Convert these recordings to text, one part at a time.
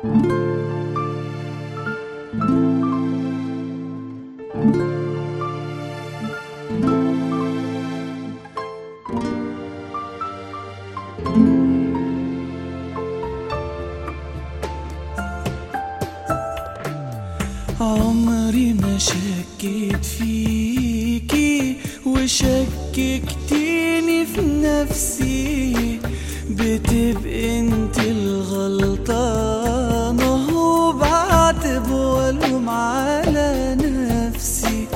عمري ما شكيت فيكي وشككتيني في نفسي. بتبقى انت الغلطانة على نفسي.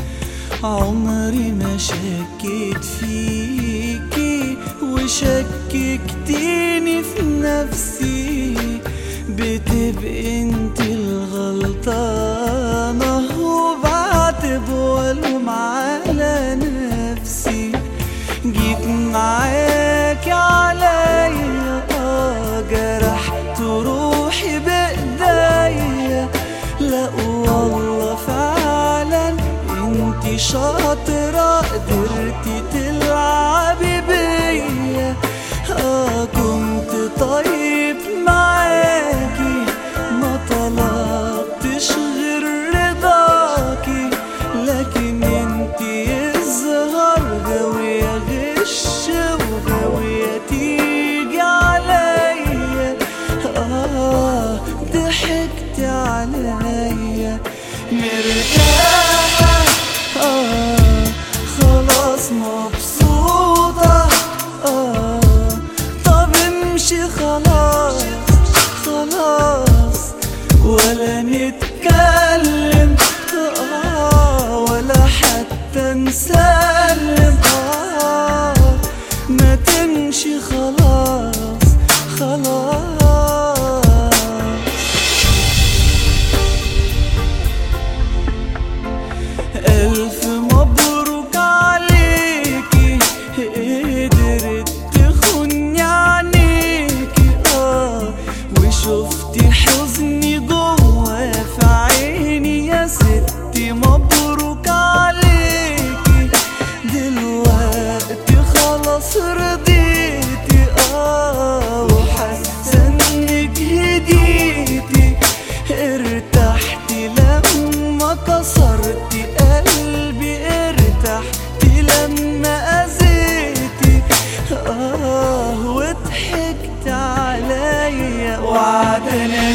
عمري ما شكيت فيكي وشككتيني في نفسي. بتبقى انت الغلطانة وبعتب والوم شاطرة قدرتي تلعبي بيا. آه كنت طيب معاكي ما طلبتش غير رضاكي. لكن انتي الزهر غاوية غش وغاوية تيجي عليا. آه ضحكتي عليا. مرتاح الحزن في عيني يا ستي مبروك عليكي. دلوقتي خلاص رضيت وعدني